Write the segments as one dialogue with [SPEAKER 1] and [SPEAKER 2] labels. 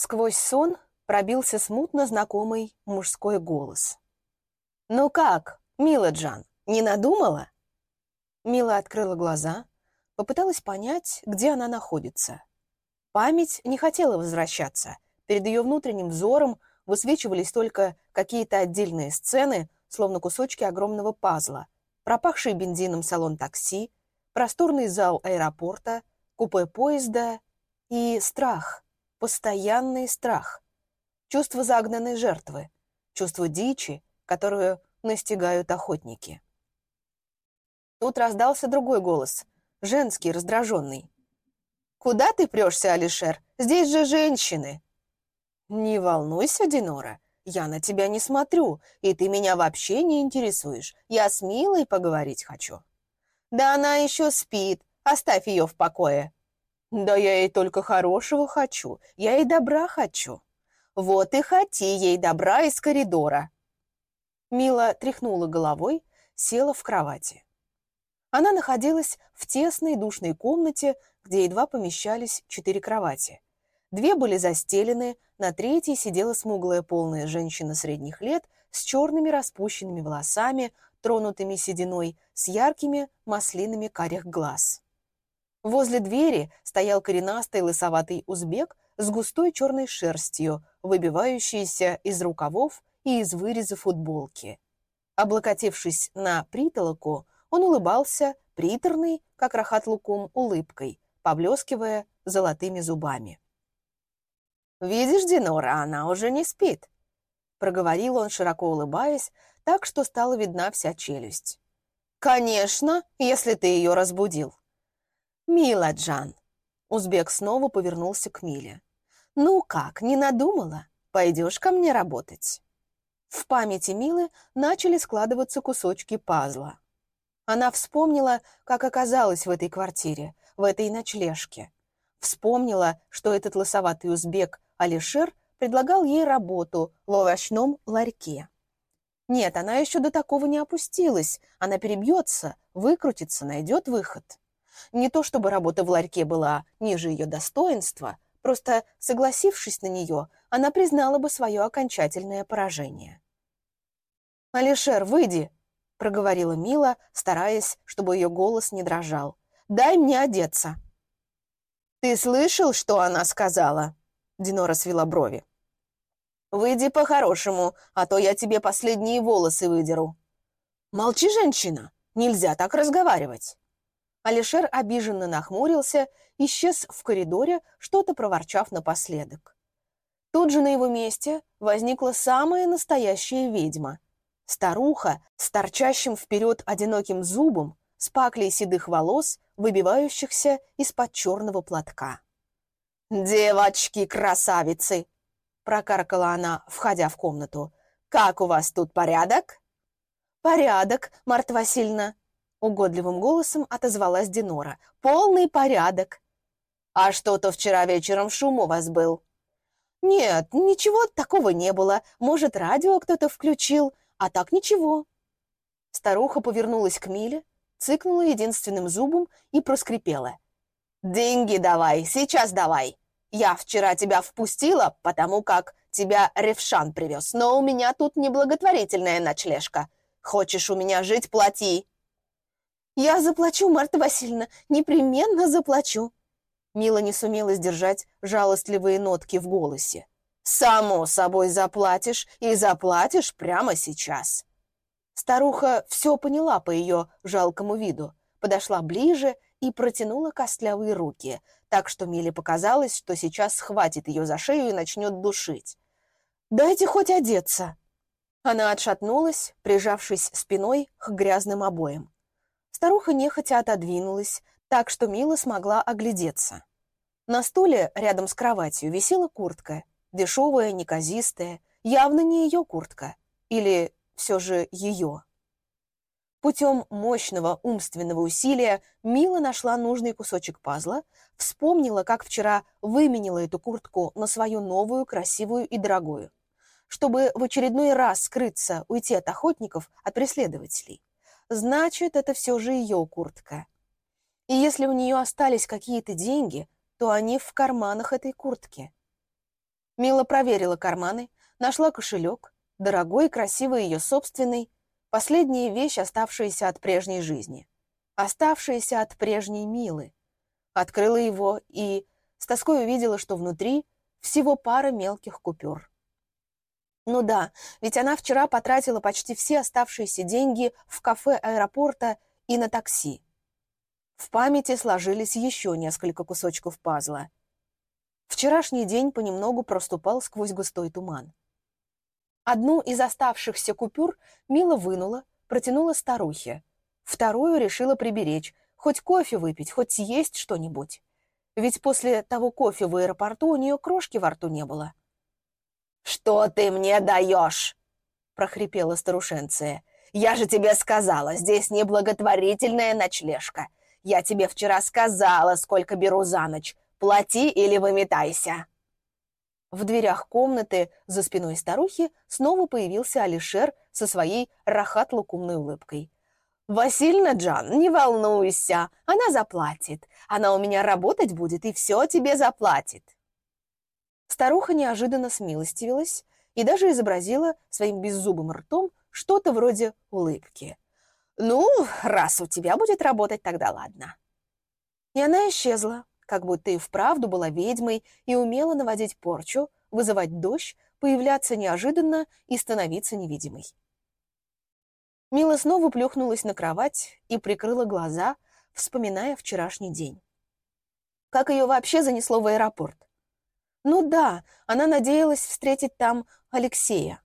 [SPEAKER 1] Сквозь сон пробился смутно знакомый мужской голос. «Ну как, Мила Джан, не надумала?» Мила открыла глаза, попыталась понять, где она находится. Память не хотела возвращаться. Перед ее внутренним взором высвечивались только какие-то отдельные сцены, словно кусочки огромного пазла. Пропахший бензином салон такси, просторный зал аэропорта, купе поезда и страх, постоянный страх. Чувство загнанной жертвы, чувство дичи, которую настигают охотники. Тут раздался другой голос, женский, раздраженный. «Куда ты прешься, Алишер? Здесь же женщины!» «Не волнуйся, Динора, я на тебя не смотрю, и ты меня вообще не интересуешь. Я с Милой поговорить хочу». «Да она еще спит, оставь ее в покое». «Да я ей только хорошего хочу, я ей добра хочу». «Вот и хоти ей добра из коридора». Мила тряхнула головой, села в кровати. Она находилась в тесной душной комнате, где едва помещались четыре кровати. Две были застелены, на третьей сидела смуглая полная женщина средних лет с черными распущенными волосами, тронутыми сединой, с яркими маслинами карих глаз. Возле двери стоял коренастый лысоватый узбек с густой черной шерстью, выбивающейся из рукавов и из выреза футболки. Облокотившись на притолоку, он улыбался приторной, как рахат лукум, улыбкой, поблескивая золотыми зубами. «Видишь, Динора, она уже не спит», — проговорил он, широко улыбаясь, так что стала видна вся челюсть. «Конечно, если ты ее разбудил». «Мила Джан», — узбек снова повернулся к Миле. «Ну как, не надумала? Пойдешь ко мне работать?» В памяти Милы начали складываться кусочки пазла. Она вспомнила, как оказалась в этой квартире, в этой ночлежке. Вспомнила, что этот лысоватый узбек Алишер предлагал ей работу в овощном ларьке. Нет, она еще до такого не опустилась. Она перебьется, выкрутится, найдет выход. Не то чтобы работа в ларьке была ниже ее достоинства, просто согласившись на нее, она признала бы свое окончательное поражение. «Алишер, выйди!» — проговорила Мила, стараясь, чтобы ее голос не дрожал. «Дай мне одеться». «Ты слышал, что она сказала?» Динора свела брови. «Выйди по-хорошему, а то я тебе последние волосы выдеру». «Молчи, женщина! Нельзя так разговаривать!» Алишер обиженно нахмурился, исчез в коридоре, что-то проворчав напоследок. Тут же на его месте возникла самая настоящая ведьма — Старуха с торчащим вперед одиноким зубом, с паклей седых волос, выбивающихся из-под черного платка. «Девочки-красавицы!» — прокаркала она, входя в комнату. «Как у вас тут порядок?» «Порядок, Марта Васильевна!» — угодливым голосом отозвалась Динора. «Полный порядок!» «А что-то вчера вечером шум у вас был?» «Нет, ничего такого не было. Может, радио кто-то включил. А так ничего. Старуха повернулась к Миле, цыкнула единственным зубом и проскрипела. «Деньги давай, сейчас давай. Я вчера тебя впустила, потому как тебя Ревшан привез, но у меня тут неблаготворительная ночлежка. Хочешь у меня жить, плати». «Я заплачу, Марта Васильевна, непременно заплачу». Мила не сумела сдержать жалостливые нотки в голосе. «Само собой заплатишь, и заплатишь прямо сейчас». Старуха все поняла по ее жалкому виду, подошла ближе и протянула костлявые руки, так что Миле показалось, что сейчас схватит ее за шею и начнет душить. «Дайте хоть одеться!» Она отшатнулась, прижавшись спиной к грязным обоям. Старуха нехотя отодвинулась, так что Мила смогла оглядеться. На стуле рядом с кроватью висела куртка, Дешевая, неказистая, явно не ее куртка. Или все же ее. Путем мощного умственного усилия Мила нашла нужный кусочек пазла, вспомнила, как вчера выменила эту куртку на свою новую, красивую и дорогую, чтобы в очередной раз скрыться, уйти от охотников, от преследователей. Значит, это все же ее куртка. И если у нее остались какие-то деньги, то они в карманах этой куртки. Мила проверила карманы, нашла кошелек, дорогой, красивый ее собственный, последняя вещь, оставшаяся от прежней жизни, оставшаяся от прежней Милы. Открыла его и с тоской увидела, что внутри всего пара мелких купюр. Ну да, ведь она вчера потратила почти все оставшиеся деньги в кафе аэропорта и на такси. В памяти сложились еще несколько кусочков пазла. Вчерашний день понемногу проступал сквозь густой туман. Одну из оставшихся купюр Мила вынула, протянула старухе. Вторую решила приберечь, хоть кофе выпить, хоть съесть что-нибудь. Ведь после того кофе в аэропорту у нее крошки во рту не было. «Что ты мне даешь?» — прохрипела старушенция. «Я же тебе сказала, здесь не благотворительная ночлежка. Я тебе вчера сказала, сколько беру за ночь. Плати или выметайся!» В дверях комнаты за спиной старухи снова появился Алишер со своей рахат-лукумной улыбкой. «Васильна Джан, не волнуйся, она заплатит. Она у меня работать будет и все тебе заплатит». Старуха неожиданно смилостивилась и даже изобразила своим беззубым ртом что-то вроде улыбки. «Ну, раз у тебя будет работать, тогда ладно». И она исчезла, как будто и вправду была ведьмой и умела наводить порчу, вызывать дождь, появляться неожиданно и становиться невидимой. Мила снова плюхнулась на кровать и прикрыла глаза, вспоминая вчерашний день. Как ее вообще занесло в аэропорт? Ну да, она надеялась встретить там Алексея.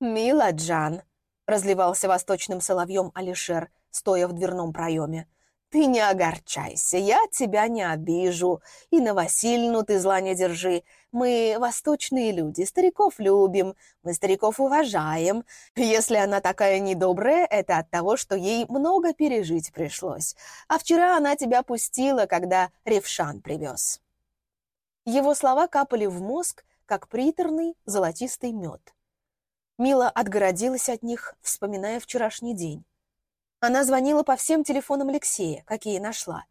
[SPEAKER 1] «Мила Джан», — разливался восточным соловьем Алишер, стоя в дверном проеме, «ты не огорчайся, я тебя не обижу, и на Васильну ты зла не держи. Мы восточные люди, стариков любим, мы стариков уважаем. Если она такая недобрая, это от того, что ей много пережить пришлось. А вчера она тебя пустила, когда Ревшан привез». Его слова капали в мозг, как приторный золотистый мед. Мила отгородилась от них, вспоминая вчерашний день. Она звонила по всем телефонам Алексея, какие нашла,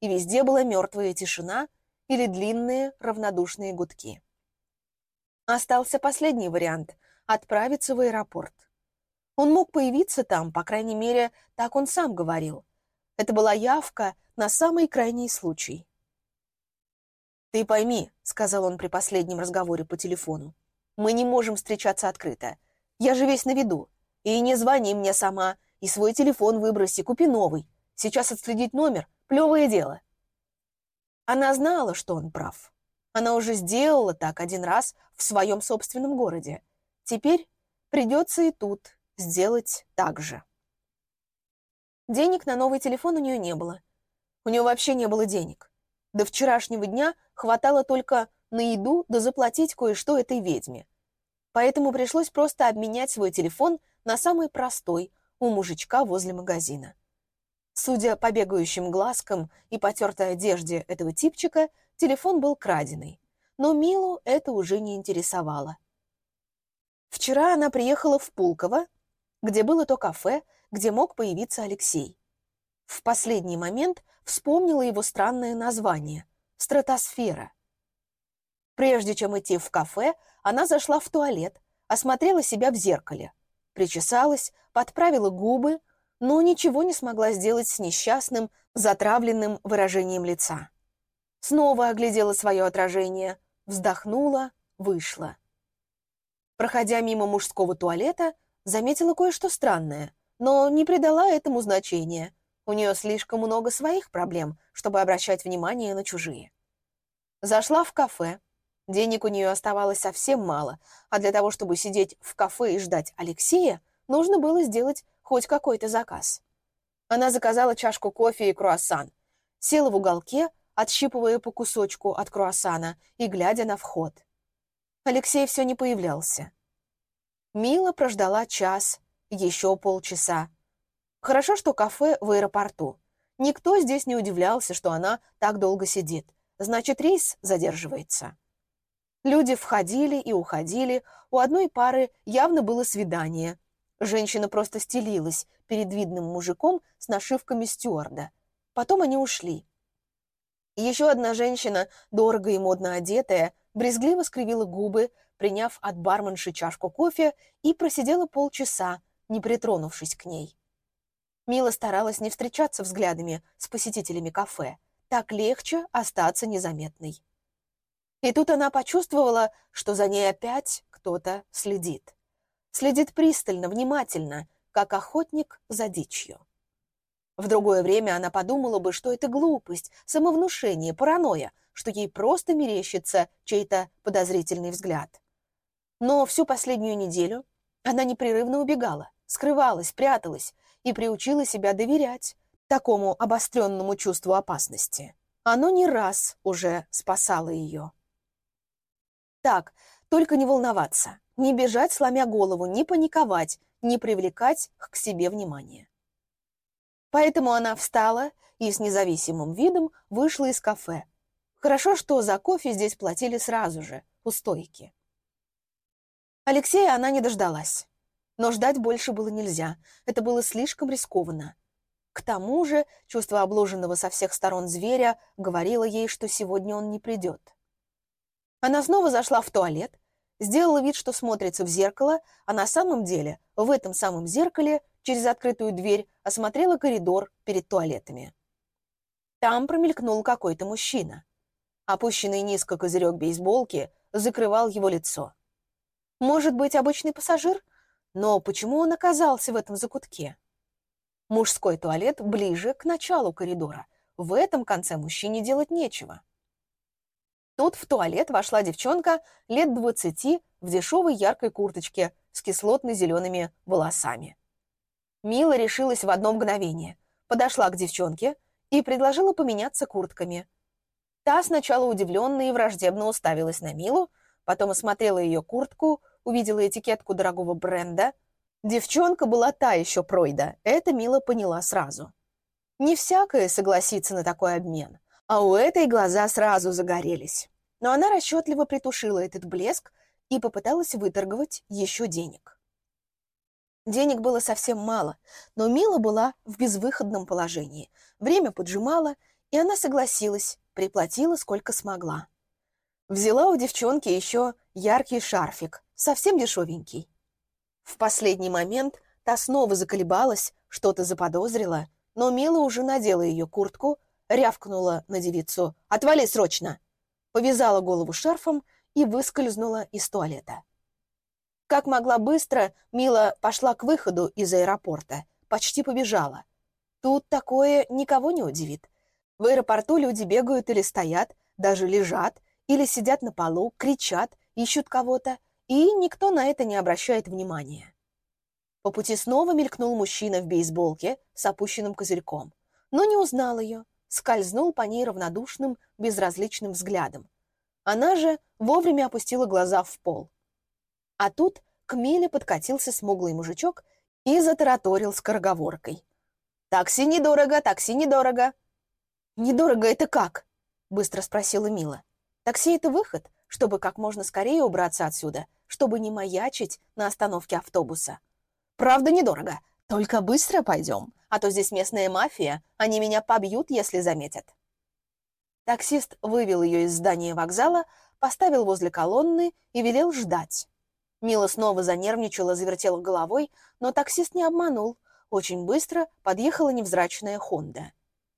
[SPEAKER 1] и везде была мертвая тишина или длинные равнодушные гудки. Остался последний вариант — отправиться в аэропорт. Он мог появиться там, по крайней мере, так он сам говорил. Это была явка на самый крайний случай. «Ты пойми», — сказал он при последнем разговоре по телефону, «мы не можем встречаться открыто. Я же весь на виду. И не звони мне сама, и свой телефон выброси, купи новый. Сейчас отследить номер — плевое дело». Она знала, что он прав. Она уже сделала так один раз в своем собственном городе. Теперь придется и тут сделать так же. Денег на новый телефон у нее не было. У нее вообще не было денег. До вчерашнего дня хватало только на еду да заплатить кое-что этой ведьме. Поэтому пришлось просто обменять свой телефон на самый простой у мужичка возле магазина. Судя по бегающим глазкам и потертой одежде этого типчика, телефон был краденый. Но Милу это уже не интересовало. Вчера она приехала в Пулково, где было то кафе, где мог появиться Алексей. В последний момент вспомнила его странное название — «Стратосфера». Прежде чем идти в кафе, она зашла в туалет, осмотрела себя в зеркале, причесалась, подправила губы, но ничего не смогла сделать с несчастным, затравленным выражением лица. Снова оглядела свое отражение, вздохнула, вышла. Проходя мимо мужского туалета, заметила кое-что странное, но не придала этому значения — у нее слишком много своих проблем, чтобы обращать внимание на чужие. Зашла в кафе. Денег у нее оставалось совсем мало, а для того, чтобы сидеть в кафе и ждать Алексея, нужно было сделать хоть какой-то заказ. Она заказала чашку кофе и круассан. Села в уголке, отщипывая по кусочку от круассана и глядя на вход. Алексей все не появлялся. Мила прождала час, еще полчаса, Хорошо, что кафе в аэропорту. Никто здесь не удивлялся, что она так долго сидит. Значит, рейс задерживается. Люди входили и уходили. У одной пары явно было свидание. Женщина просто стелилась перед видным мужиком с нашивками стюарда. Потом они ушли. Еще одна женщина, дорого и модно одетая, брезгливо скривила губы, приняв от барменши чашку кофе и просидела полчаса, не притронувшись к ней. Мила старалась не встречаться взглядами с посетителями кафе. Так легче остаться незаметной. И тут она почувствовала, что за ней опять кто-то следит. Следит пристально, внимательно, как охотник за дичью. В другое время она подумала бы, что это глупость, самовнушение, паранойя, что ей просто мерещится чей-то подозрительный взгляд. Но всю последнюю неделю она непрерывно убегала, скрывалась, пряталась и приучила себя доверять такому обостренному чувству опасности. Оно не раз уже спасало ее. Так, только не волноваться, не бежать, сломя голову, не паниковать, не привлекать к себе внимания. Поэтому она встала и с независимым видом вышла из кафе. Хорошо, что за кофе здесь платили сразу же, у стойки. Алексея она не дождалась. Но ждать больше было нельзя, это было слишком рискованно. К тому же чувство обложенного со всех сторон зверя говорило ей, что сегодня он не придет. Она снова зашла в туалет, сделала вид, что смотрится в зеркало, а на самом деле в этом самом зеркале через открытую дверь осмотрела коридор перед туалетами. Там промелькнул какой-то мужчина. Опущенный низко козырек бейсболки закрывал его лицо. Может быть, обычный пассажир? Но почему он оказался в этом закутке? Мужской туалет ближе к началу коридора. В этом конце мужчине делать нечего. Тут в туалет вошла девчонка лет двадцати в дешевой яркой курточке с кислотно-зелеными волосами. Мила решилась в одно мгновение, подошла к девчонке и предложила поменяться куртками. Та сначала удивленно и враждебно уставилась на Милу, потом осмотрела ее куртку, увидела этикетку дорогого бренда. Девчонка была та еще пройда, это Мила поняла сразу. Не всякое согласится на такой обмен, а у этой глаза сразу загорелись. Но она расчетливо притушила этот блеск и попыталась выторговать еще денег. Денег было совсем мало, но Мила была в безвыходном положении. Время поджимало, и она согласилась, приплатила сколько смогла. Взяла у девчонки еще яркий шарфик, совсем дешевенький. В последний момент та снова заколебалась, что-то заподозрила, но Мила уже надела ее куртку, рявкнула на девицу «Отвали срочно!», повязала голову шарфом и выскользнула из туалета. Как могла быстро, Мила пошла к выходу из аэропорта, почти побежала. Тут такое никого не удивит. В аэропорту люди бегают или стоят, даже лежат, или сидят на полу, кричат, ищут кого-то, и никто на это не обращает внимания. По пути снова мелькнул мужчина в бейсболке с опущенным козырьком, но не узнал ее скользнул по ней равнодушным, безразличным взглядом. Она же вовремя опустила глаза в пол. А тут к Миле подкатился смуглый мужичок и затараторил скороговоркой. «Такси недорого, такси недорого!» «Недорого это как?» — быстро спросила Мила. «Такси — это выход, чтобы как можно скорее убраться отсюда, чтобы не маячить на остановке автобуса». «Правда недорого, только быстро пойдем, а то здесь местная мафия, они меня побьют, если заметят». Таксист вывел ее из здания вокзала, поставил возле колонны и велел ждать. Мила снова занервничала, завертела головой, но таксист не обманул. Очень быстро подъехала невзрачная «Хонда».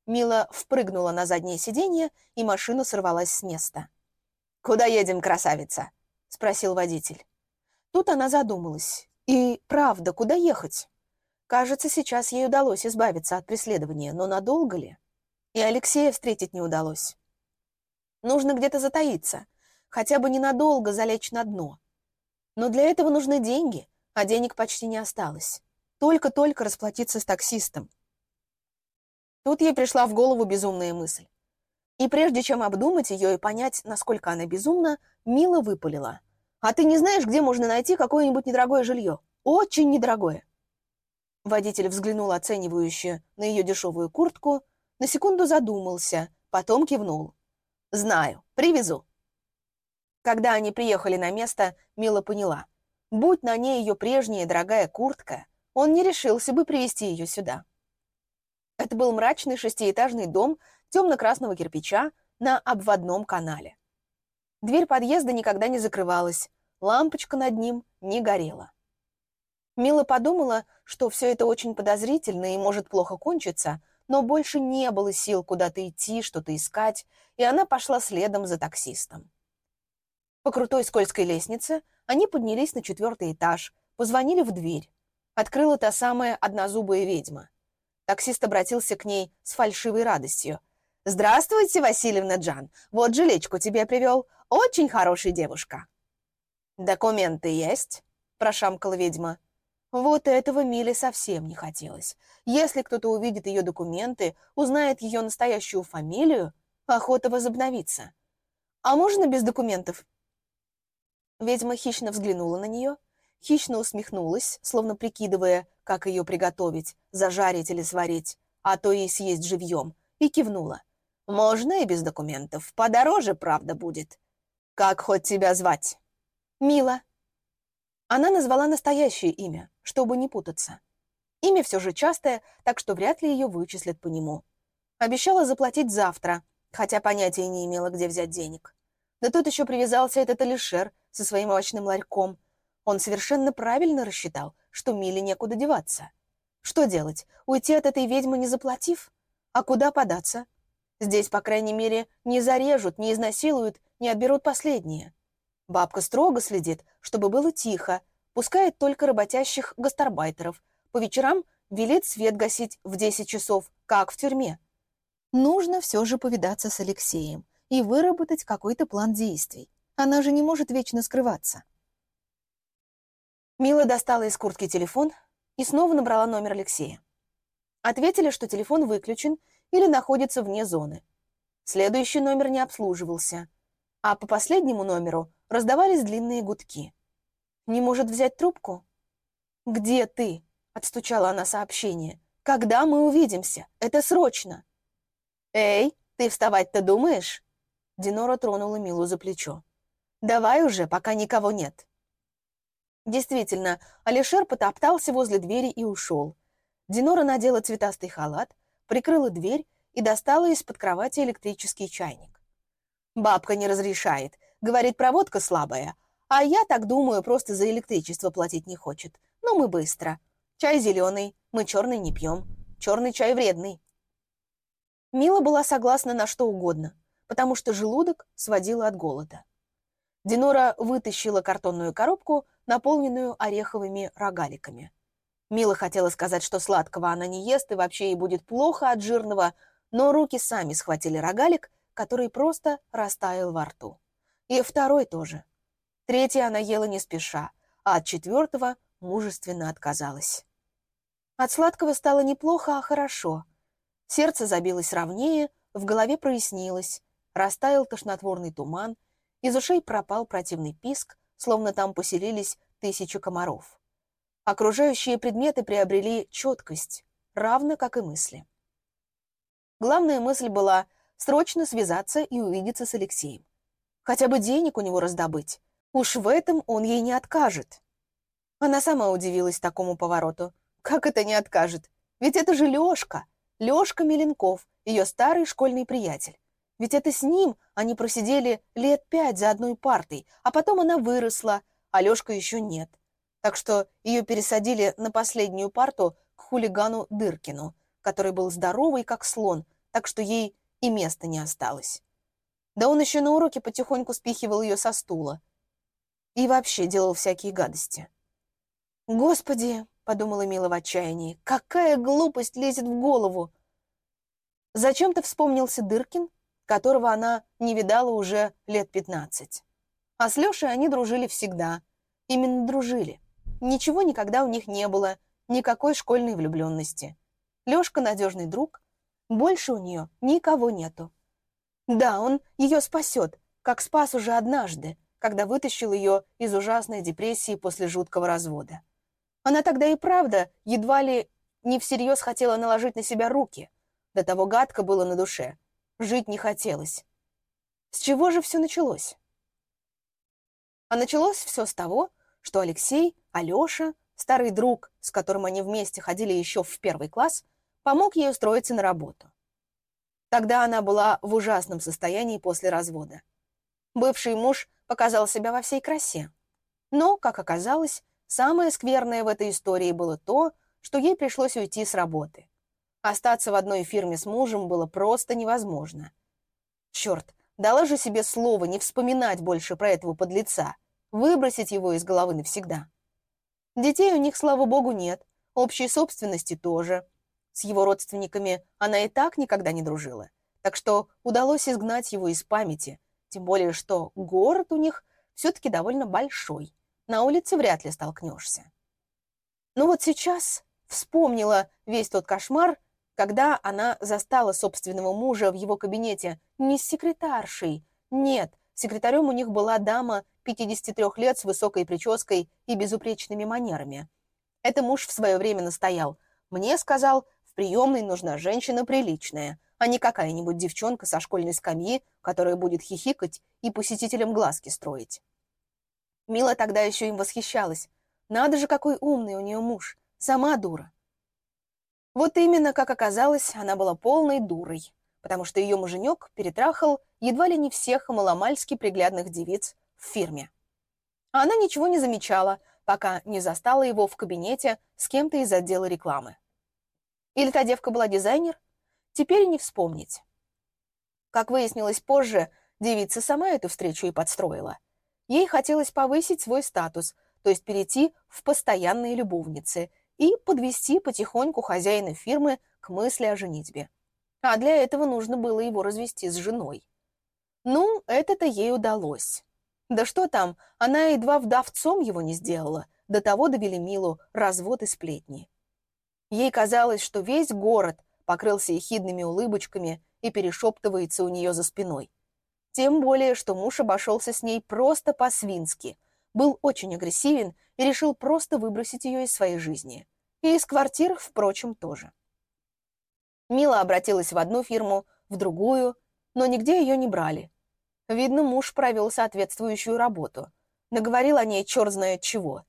[SPEAKER 1] Мила впрыгнула на заднее сиденье, и машина сорвалась с места. «Куда едем, красавица?» — спросил водитель. Тут она задумалась. «И правда, куда ехать?» Кажется, сейчас ей удалось избавиться от преследования, но надолго ли? И Алексея встретить не удалось. Нужно где-то затаиться, хотя бы ненадолго залечь на дно. Но для этого нужны деньги, а денег почти не осталось. Только-только расплатиться с таксистом. Тут ей пришла в голову безумная мысль. И прежде чем обдумать ее и понять, насколько она безумна, Мила выпалила. «А ты не знаешь, где можно найти какое-нибудь недорогое жилье? Очень недорогое. Водитель взглянул оценивающе на ее дешевую куртку, на секунду задумался, потом кивнул. «Знаю, привезу». Когда они приехали на место, Мила поняла. Будь на ней ее прежняя дорогая куртка, он не решился бы привезти ее сюда. Это был мрачный шестиэтажный дом темно-красного кирпича на обводном канале. Дверь подъезда никогда не закрывалась, лампочка над ним не горела. Мила подумала, что все это очень подозрительно и может плохо кончиться, но больше не было сил куда-то идти, что-то искать, и она пошла следом за таксистом. По крутой скользкой лестнице они поднялись на четвертый этаж, позвонили в дверь. Открыла та самая однозубая ведьма. Таксист обратился к ней с фальшивой радостью. «Здравствуйте, Васильевна Джан. Вот жилечку тебе привел. Очень хорошая девушка». «Документы есть?» – прошамкала ведьма. Вот этого Миле совсем не хотелось. Если кто-то увидит ее документы, узнает ее настоящую фамилию, охота возобновится. «А можно без документов?» Ведьма хищно взглянула на нее, хищно усмехнулась, словно прикидывая, как ее приготовить, зажарить или сварить, а то и съесть живьем, и кивнула. «Можно и без документов. Подороже, правда, будет. Как хоть тебя звать?» «Мила». Она назвала настоящее имя, чтобы не путаться. Имя все же частое, так что вряд ли ее вычислят по нему. Обещала заплатить завтра, хотя понятия не имела, где взять денег. Да тут еще привязался этот Алишер со своим овощным ларьком. Он совершенно правильно рассчитал, что Миле некуда деваться. Что делать? Уйти от этой ведьмы, не заплатив? А куда податься? Здесь, по крайней мере, не зарежут, не изнасилуют, не отберут последние. Бабка строго следит, чтобы было тихо, пускает только работящих гастарбайтеров. По вечерам велит свет гасить в 10 часов, как в тюрьме. Нужно все же повидаться с Алексеем и выработать какой-то план действий. Она же не может вечно скрываться. Мила достала из куртки телефон и снова набрала номер Алексея. Ответили, что телефон выключен или находится вне зоны. Следующий номер не обслуживался, а по последнему номеру раздавались длинные гудки. Не может взять трубку? «Где ты?» — отстучала она сообщение. «Когда мы увидимся? Это срочно!» «Эй, ты вставать-то думаешь?» Динора тронула Милу за плечо. «Давай уже, пока никого нет». Действительно, Алишер потоптался возле двери и ушел. Динора надела цветастый халат, прикрыла дверь и достала из-под кровати электрический чайник. «Бабка не разрешает. Говорит, проводка слабая. А я так думаю, просто за электричество платить не хочет. Но мы быстро. Чай зеленый, мы черный не пьем. Черный чай вредный». Мила была согласна на что угодно потому что желудок сводило от голода. Динора вытащила картонную коробку, наполненную ореховыми рогаликами. Мила хотела сказать, что сладкого она не ест и вообще ей будет плохо от жирного, но руки сами схватили рогалик, который просто растаял во рту. И второй тоже. Третий она ела не спеша, а от четвертого мужественно отказалась. От сладкого стало неплохо, а хорошо. Сердце забилось ровнее, в голове прояснилось, Растаял тошнотворный туман, из ушей пропал противный писк, словно там поселились тысячи комаров. Окружающие предметы приобрели четкость, равно как и мысли. Главная мысль была срочно связаться и увидеться с Алексеем. Хотя бы денег у него раздобыть. Уж в этом он ей не откажет. Она сама удивилась такому повороту. Как это не откажет? Ведь это же Лёшка, Лёшка Меленков, ее старый школьный приятель. Ведь это с ним они просидели лет пять за одной партой, а потом она выросла, а Лёшка еще нет. Так что ее пересадили на последнюю парту к хулигану Дыркину, который был здоровый, как слон, так что ей и места не осталось. Да он еще на уроке потихоньку спихивал ее со стула. И вообще делал всякие гадости. «Господи!» — подумала Мила в отчаянии. «Какая глупость лезет в голову!» Зачем-то вспомнился Дыркин, которого она не видала уже лет пятнадцать. А с Лешей они дружили всегда. Именно дружили. Ничего никогда у них не было, никакой школьной влюбленности. Лешка надежный друг, больше у нее никого нету. Да, он ее спасет, как спас уже однажды, когда вытащил ее из ужасной депрессии после жуткого развода. Она тогда и правда едва ли не всерьез хотела наложить на себя руки. До того гадко было на душе. Жить не хотелось. С чего же все началось? А началось все с того, что Алексей, Алеша, старый друг, с которым они вместе ходили еще в первый класс, помог ей устроиться на работу. Тогда она была в ужасном состоянии после развода. Бывший муж показал себя во всей красе. Но, как оказалось, самое скверное в этой истории было то, что ей пришлось уйти с работы. Остаться в одной фирме с мужем было просто невозможно. Черт, дала же себе слово не вспоминать больше про этого подлеца, выбросить его из головы навсегда. Детей у них, слава богу, нет, общей собственности тоже. С его родственниками она и так никогда не дружила, так что удалось изгнать его из памяти, тем более что город у них все-таки довольно большой, на улице вряд ли столкнешься. Но вот сейчас вспомнила весь тот кошмар, когда она застала собственного мужа в его кабинете не с секретаршей, нет, секретарем у них была дама 53 лет с высокой прической и безупречными манерами. Это муж в свое время настоял. Мне сказал, в приемной нужна женщина приличная, а не какая-нибудь девчонка со школьной скамьи, которая будет хихикать и посетителям глазки строить. Мила тогда еще им восхищалась. Надо же, какой умный у нее муж. Сама дура. Вот именно, как оказалось, она была полной дурой, потому что ее муженек перетрахал едва ли не всех маломальски приглядных девиц в фирме. А она ничего не замечала, пока не застала его в кабинете с кем-то из отдела рекламы. Или та девка была дизайнер? Теперь не вспомнить. Как выяснилось позже, девица сама эту встречу и подстроила. Ей хотелось повысить свой статус, то есть перейти в постоянные любовницы и подвести потихоньку хозяина фирмы к мысли о женитьбе. А для этого нужно было его развести с женой. Ну, это-то ей удалось. Да что там, она едва вдовцом его не сделала, до того довели Милу развод и сплетни. Ей казалось, что весь город покрылся ехидными улыбочками и перешептывается у нее за спиной. Тем более, что муж обошелся с ней просто по-свински, был очень агрессивен и решил просто выбросить ее из своей жизни. И из квартир, впрочем, тоже. Мила обратилась в одну фирму, в другую, но нигде ее не брали. Видно, муж провел соответствующую работу. Наговорил о ней черт знает чего.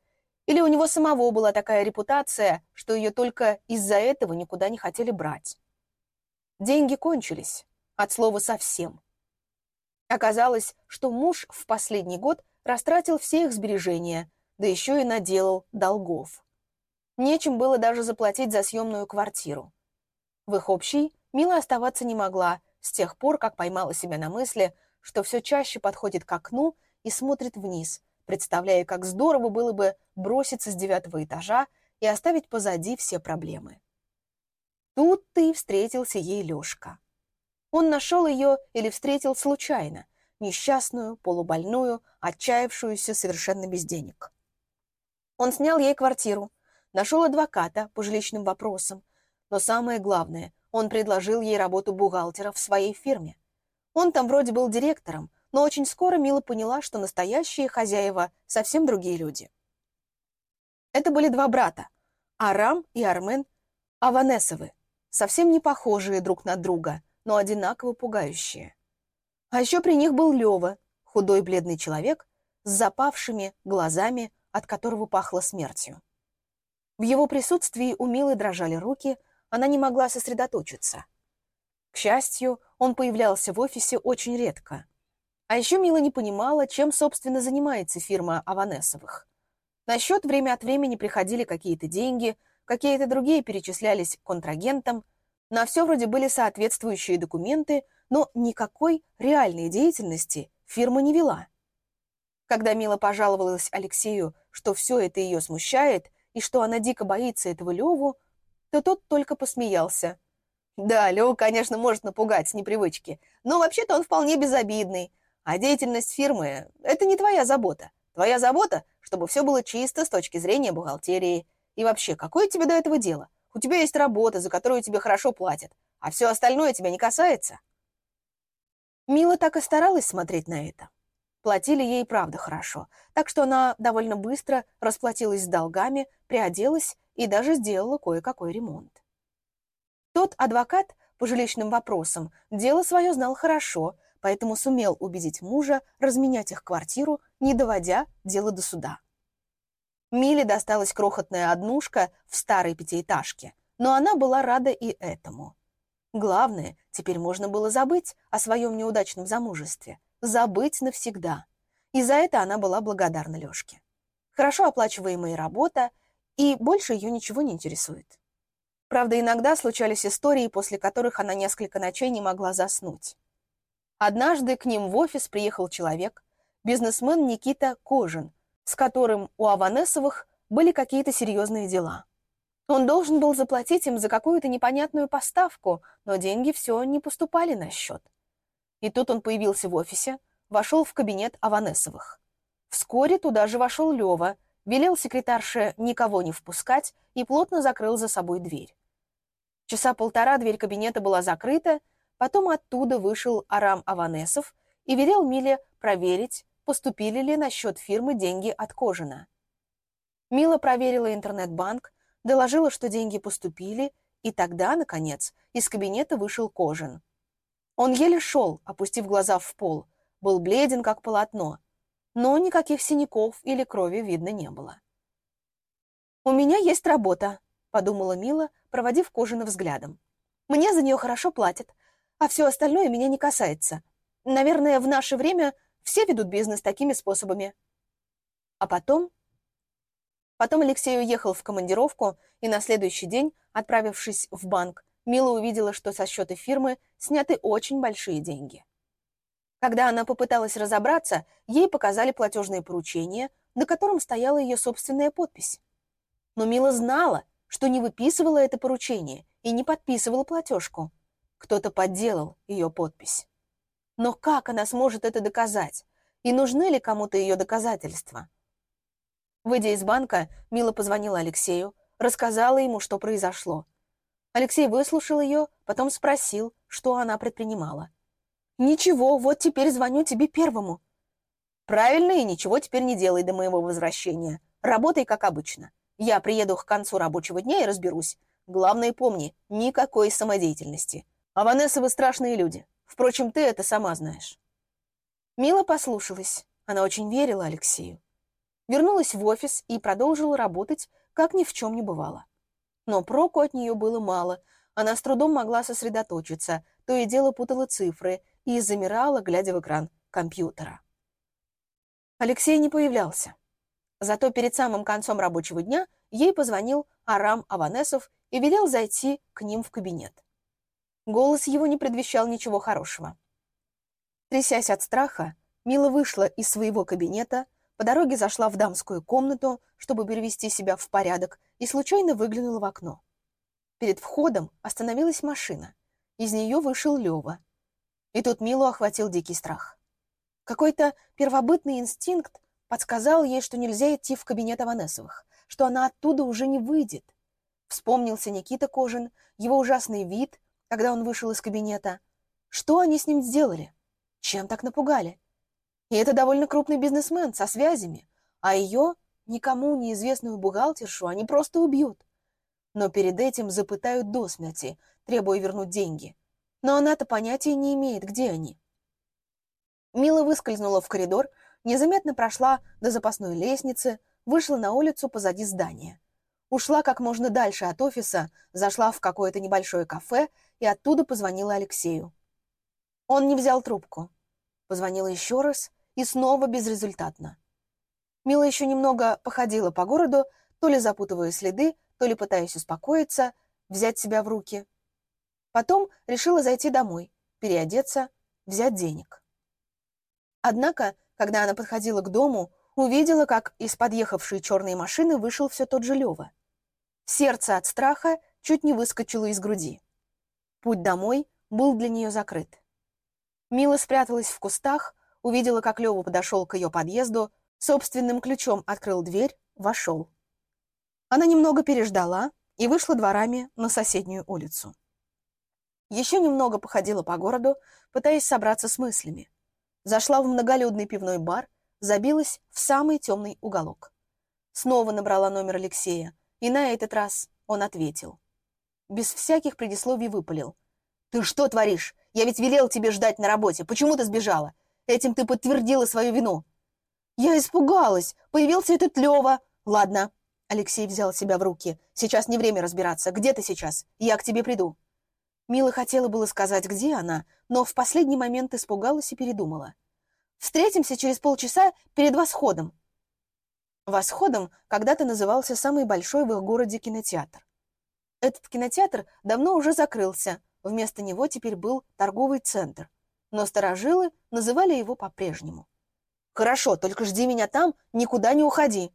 [SPEAKER 1] Или у него самого была такая репутация, что ее только из-за этого никуда не хотели брать. Деньги кончились. От слова совсем. Оказалось, что муж в последний год растратил все их сбережения, да еще и наделал долгов. Нечем было даже заплатить за съемную квартиру. В их общей Мила оставаться не могла с тех пор, как поймала себя на мысли, что все чаще подходит к окну и смотрит вниз, представляя, как здорово было бы броситься с девятого этажа и оставить позади все проблемы. Тут-то и встретился ей Лешка. Он нашел ее или встретил случайно, несчастную, полубольную, отчаявшуюся совершенно без денег. Он снял ей квартиру, нашел адвоката по жилищным вопросам, но самое главное, он предложил ей работу бухгалтера в своей фирме. Он там вроде был директором, но очень скоро Мила поняла, что настоящие хозяева совсем другие люди. Это были два брата, Арам и Армен Аванесовы, совсем не похожие друг на друга, но одинаково пугающие. А еще при них был Лева, худой бледный человек с запавшими глазами, от которого пахло смертью. В его присутствии у Милы дрожали руки, она не могла сосредоточиться. К счастью, он появлялся в офисе очень редко. А еще Мила не понимала, чем, собственно, занимается фирма Аванесовых. На счет время от времени приходили какие-то деньги, какие-то другие перечислялись контрагентам, на все вроде были соответствующие документы, но никакой реальной деятельности фирма не вела. Когда Мила пожаловалась Алексею, что все это ее смущает и что она дико боится этого Леву, то тот только посмеялся. Да, Лева, конечно, может напугать с непривычки, но вообще-то он вполне безобидный. А деятельность фирмы – это не твоя забота. Твоя забота, чтобы все было чисто с точки зрения бухгалтерии. И вообще, какое тебе до этого дело? У тебя есть работа, за которую тебе хорошо платят, а все остальное тебя не касается. Мила так и старалась смотреть на это. Платили ей правда хорошо, так что она довольно быстро расплатилась с долгами, приоделась и даже сделала кое-какой ремонт. Тот адвокат по жилищным вопросам дело свое знал хорошо, поэтому сумел убедить мужа разменять их квартиру, не доводя дело до суда. Миле досталась крохотная однушка в старой пятиэтажке, но она была рада и этому. Главное, теперь можно было забыть о своем неудачном замужестве. Забыть навсегда. И за это она была благодарна Лешке. Хорошо оплачиваемая работа, и больше ее ничего не интересует. Правда, иногда случались истории, после которых она несколько ночей не могла заснуть. Однажды к ним в офис приехал человек, бизнесмен Никита Кожин, с которым у Аванесовых были какие-то серьезные дела. Он должен был заплатить им за какую-то непонятную поставку, но деньги все не поступали на счет. И тут он появился в офисе, вошел в кабинет Аванесовых. Вскоре туда же вошел Лева, велел секретарше никого не впускать и плотно закрыл за собой дверь. Часа полтора дверь кабинета была закрыта, потом оттуда вышел Арам Аванесов и велел Миле проверить, поступили ли на счет фирмы деньги от Кожина. Мила проверила интернет-банк, доложила, что деньги поступили, и тогда, наконец, из кабинета вышел Кожин. Он еле шел, опустив глаза в пол, был бледен, как полотно, но никаких синяков или крови видно не было. «У меня есть работа», — подумала Мила, проводив Кожина взглядом. «Мне за нее хорошо платят, а все остальное меня не касается. Наверное, в наше время все ведут бизнес такими способами». А потом... Потом Алексей уехал в командировку, и на следующий день, отправившись в банк, Мила увидела, что со счета фирмы сняты очень большие деньги. Когда она попыталась разобраться, ей показали платежное поручение, на котором стояла ее собственная подпись. Но Мила знала, что не выписывала это поручение и не подписывала платежку. Кто-то подделал ее подпись. Но как она сможет это доказать? И нужны ли кому-то ее доказательства? Выйдя из банка, Мила позвонила Алексею, рассказала ему, что произошло. Алексей выслушал ее, потом спросил, что она предпринимала. «Ничего, вот теперь звоню тебе первому». «Правильно, и ничего теперь не делай до моего возвращения. Работай, как обычно. Я приеду к концу рабочего дня и разберусь. Главное, помни, никакой самодеятельности. А Ванессовы страшные люди. Впрочем, ты это сама знаешь». Мила послушалась. Она очень верила Алексею. Вернулась в офис и продолжила работать, как ни в чем не бывало. Но проку от нее было мало. Она с трудом могла сосредоточиться, то и дело путала цифры и замирала, глядя в экран компьютера. Алексей не появлялся. Зато перед самым концом рабочего дня ей позвонил Арам Аванесов и велел зайти к ним в кабинет. Голос его не предвещал ничего хорошего. Трясясь от страха, Мила вышла из своего кабинета, по дороге зашла в дамскую комнату, чтобы перевести себя в порядок, и случайно выглянула в окно. Перед входом остановилась машина. Из нее вышел Лева. И тут Милу охватил дикий страх. Какой-то первобытный инстинкт Подсказал ей, что нельзя идти в кабинет Аванесовых, что она оттуда уже не выйдет. Вспомнился Никита Кожин, его ужасный вид, когда он вышел из кабинета. Что они с ним сделали? Чем так напугали? И это довольно крупный бизнесмен со связями, а ее, никому неизвестную бухгалтершу, они просто убьют. Но перед этим запытают до смерти, требуя вернуть деньги. Но она-то понятия не имеет, где они. Мила выскользнула в коридор, незаметно прошла до запасной лестницы, вышла на улицу позади здания. Ушла как можно дальше от офиса, зашла в какое-то небольшое кафе и оттуда позвонила Алексею. Он не взял трубку. Позвонила еще раз и снова безрезультатно. Мила еще немного походила по городу, то ли запутывая следы, то ли пытаясь успокоиться, взять себя в руки. Потом решила зайти домой, переодеться, взять денег. Однако когда она подходила к дому, увидела, как из подъехавшей черной машины вышел все тот же Лева. Сердце от страха чуть не выскочило из груди. Путь домой был для нее закрыт. Мила спряталась в кустах, увидела, как Лева подошел к ее подъезду, собственным ключом открыл дверь, вошел. Она немного переждала и вышла дворами на соседнюю улицу. Еще немного походила по городу, пытаясь собраться с мыслями зашла в многолюдный пивной бар, забилась в самый темный уголок. Снова набрала номер Алексея, и на этот раз он ответил. Без всяких предисловий выпалил. «Ты что творишь? Я ведь велел тебе ждать на работе. Почему ты сбежала? Этим ты подтвердила свою вину». «Я испугалась. Появился этот Лева. Ладно». Алексей взял себя в руки. «Сейчас не время разбираться. Где ты сейчас? Я к тебе приду». Мила хотела было сказать, где она, но в последний момент испугалась и передумала. «Встретимся через полчаса перед восходом». Восходом когда-то назывался самый большой в их городе кинотеатр. Этот кинотеатр давно уже закрылся, вместо него теперь был торговый центр, но старожилы называли его по-прежнему. «Хорошо, только жди меня там, никуда не уходи».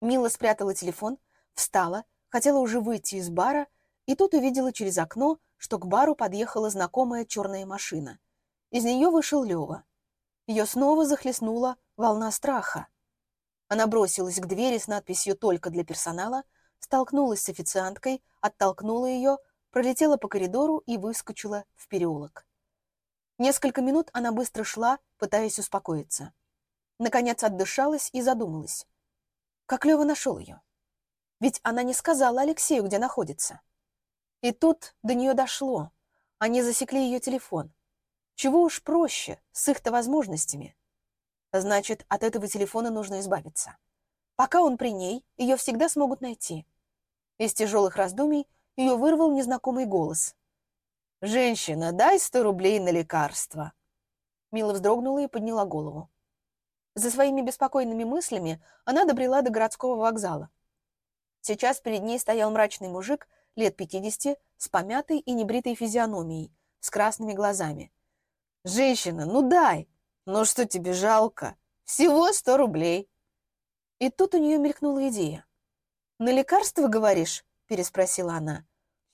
[SPEAKER 1] Мила спрятала телефон, встала, хотела уже выйти из бара, и тут увидела через окно, что к бару подъехала знакомая черная машина. Из нее вышел Лева. Ее снова захлестнула волна страха. Она бросилась к двери с надписью «Только для персонала», столкнулась с официанткой, оттолкнула ее, пролетела по коридору и выскочила в переулок. Несколько минут она быстро шла, пытаясь успокоиться. Наконец отдышалась и задумалась. Как Лева нашел ее? Ведь она не сказала Алексею, где находится. И тут до нее дошло. Они засекли ее телефон. Чего уж проще, с их-то возможностями. Значит, от этого телефона нужно избавиться. Пока он при ней, ее всегда смогут найти. Из тяжелых раздумий ее вырвал незнакомый голос. «Женщина, дай сто рублей на лекарство!» Мила вздрогнула и подняла голову. За своими беспокойными мыслями она добрела до городского вокзала. Сейчас перед ней стоял мрачный мужик лет пятидесяти с помятой и небритой физиономией, с красными глазами. «Женщина, ну дай! Ну что тебе жалко? Всего сто рублей!» И тут у нее мелькнула идея. «На лекарство, говоришь?» — переспросила она.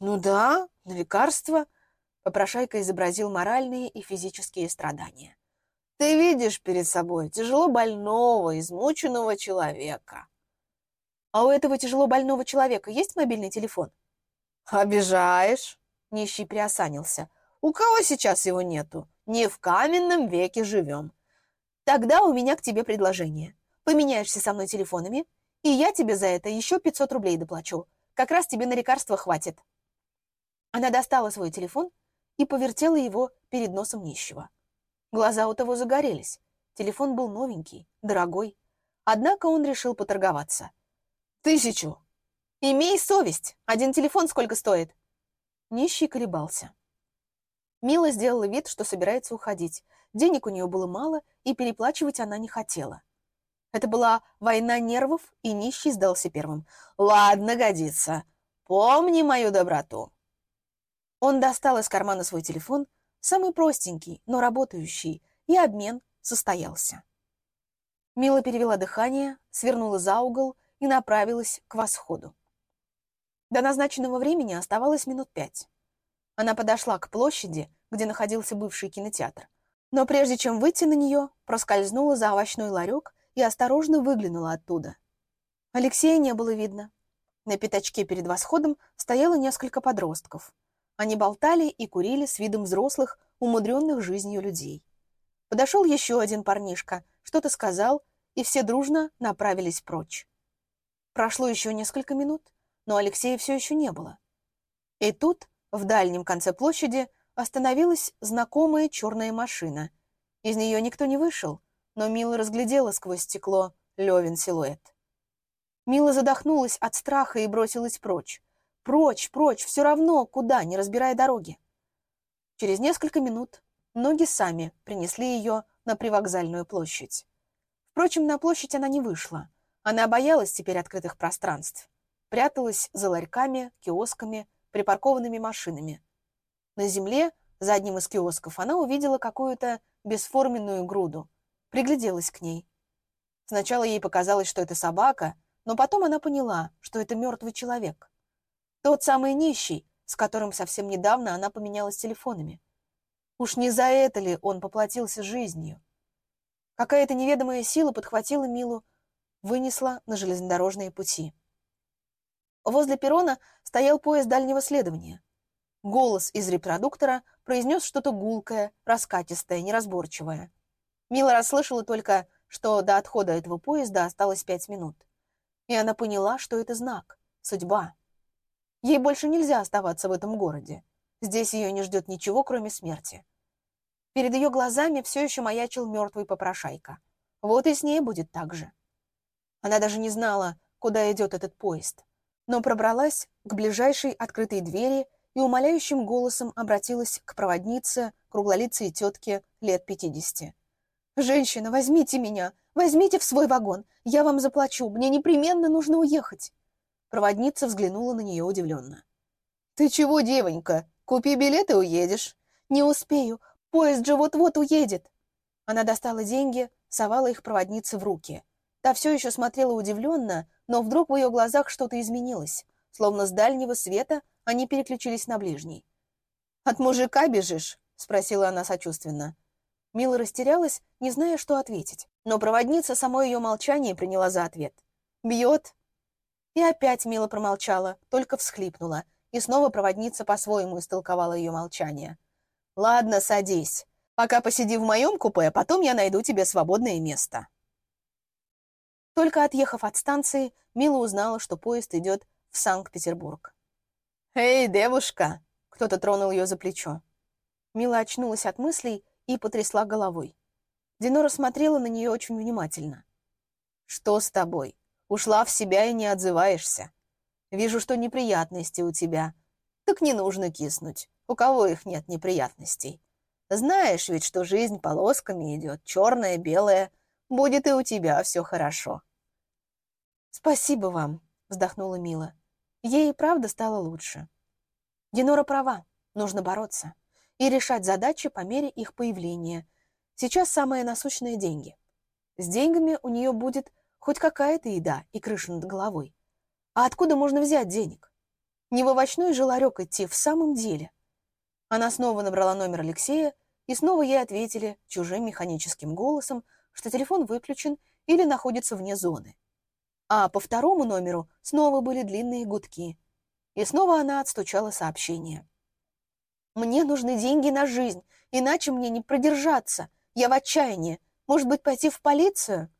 [SPEAKER 1] «Ну да, на лекарство», — попрошайка изобразил моральные и физические страдания. «Ты видишь перед собой тяжело больного, измученного человека». «А у этого тяжело больного человека есть мобильный телефон?» «Обижаешь?» — нищий приосанился. «У кого сейчас его нету? Не в каменном веке живем». «Тогда у меня к тебе предложение. Поменяешься со мной телефонами, и я тебе за это еще 500 рублей доплачу. Как раз тебе на лекарство хватит». Она достала свой телефон и повертела его перед носом нищего. Глаза у того загорелись. Телефон был новенький, дорогой. Однако он решил поторговаться. «Тысячу!» «Имей совесть! Один телефон сколько стоит?» Нищий колебался. Мила сделала вид, что собирается уходить. Денег у нее было мало, и переплачивать она не хотела. Это была война нервов, и нищий сдался первым. «Ладно, годится. Помни мою доброту». Он достал из кармана свой телефон, самый простенький, но работающий, и обмен состоялся. Мила перевела дыхание, свернула за угол и направилась к восходу. До назначенного времени оставалось минут пять. Она подошла к площади, где находился бывший кинотеатр, но прежде чем выйти на нее, проскользнула за овощной ларек и осторожно выглянула оттуда. Алексея не было видно. На пятачке перед восходом стояло несколько подростков. Они болтали и курили с видом взрослых, умудренных жизнью людей. Подошел еще один парнишка, что-то сказал, и все дружно направились прочь. Прошло еще несколько минут, но Алексея все еще не было. И тут, в дальнем конце площади, остановилась знакомая черная машина. Из нее никто не вышел, но Мила разглядела сквозь стекло Левин силуэт. Мила задохнулась от страха и бросилась прочь. Прочь, прочь, все равно, куда, не разбирая дороги. Через несколько минут ноги сами принесли ее на привокзальную площадь. Впрочем, на площадь она не вышла. Она боялась теперь открытых пространств. Пряталась за ларьками, киосками, припаркованными машинами. На земле, за одним из киосков, она увидела какую-то бесформенную груду пригляделась к ней. Сначала ей показалось, что это собака, но потом она поняла, что это мертвый человек. Тот самый нищий, с которым совсем недавно она поменялась телефонами. Уж не за это ли он поплатился жизнью? Какая-то неведомая сила подхватила Милу, вынесла на железнодорожные пути. Возле перрона стоял поезд дальнего следования. Голос из репродуктора произнес что-то гулкое, раскатистое, неразборчивое. Мила расслышала только, что до отхода этого поезда осталось пять минут. И она поняла, что это знак, судьба. Ей больше нельзя оставаться в этом городе. Здесь ее не ждет ничего, кроме смерти. Перед ее глазами все еще маячил мертвый попрошайка. Вот и с ней будет так же. Она даже не знала, куда идет этот поезд, но пробралась к ближайшей открытой двери и умоляющим голосом обратилась к проводнице, круглолицей тетке лет пятидесяти. «Женщина, возьмите меня! Возьмите в свой вагон! Я вам заплачу! Мне непременно нужно уехать!» Проводница взглянула на нее удивленно. «Ты чего, девонька? Купи билет и уедешь!» «Не успею! Поезд же вот-вот уедет!» Она достала деньги, совала их проводнице в руки. Та все еще смотрела удивленно, но вдруг в ее глазах что-то изменилось. Словно с дальнего света они переключились на ближний. «От мужика бежишь?» — спросила она сочувственно. Мила растерялась, не зная, что ответить. Но проводница само ее молчание приняла за ответ. «Бьет?» И опять Мила промолчала, только всхлипнула. И снова проводница по-своему истолковала ее молчание. «Ладно, садись. Пока посиди в моем купе, а потом я найду тебе свободное место». Только отъехав от станции, Мила узнала, что поезд идет в Санкт-Петербург. «Эй, девушка!» — кто-то тронул ее за плечо. Мила очнулась от мыслей и потрясла головой. Динора смотрела на нее очень внимательно. «Что с тобой? Ушла в себя и не отзываешься. Вижу, что неприятности у тебя. Так не нужно киснуть. У кого их нет неприятностей? Знаешь ведь, что жизнь полосками идет, черная, белая. Будет и у тебя все хорошо. «Спасибо вам», — вздохнула Мила. Ей и правда стало лучше. Динора права, нужно бороться и решать задачи по мере их появления. Сейчас самое насущное — деньги. С деньгами у нее будет хоть какая-то еда и крыша над головой. А откуда можно взять денег? Не в овощной же ларек идти в самом деле. Она снова набрала номер Алексея, и снова ей ответили чужим механическим голосом, что телефон выключен или находится вне зоны. А по второму номеру снова были длинные гудки. И снова она отстучала сообщение. «Мне нужны деньги на жизнь, иначе мне не продержаться. Я в отчаянии. Может быть, пойти в полицию?»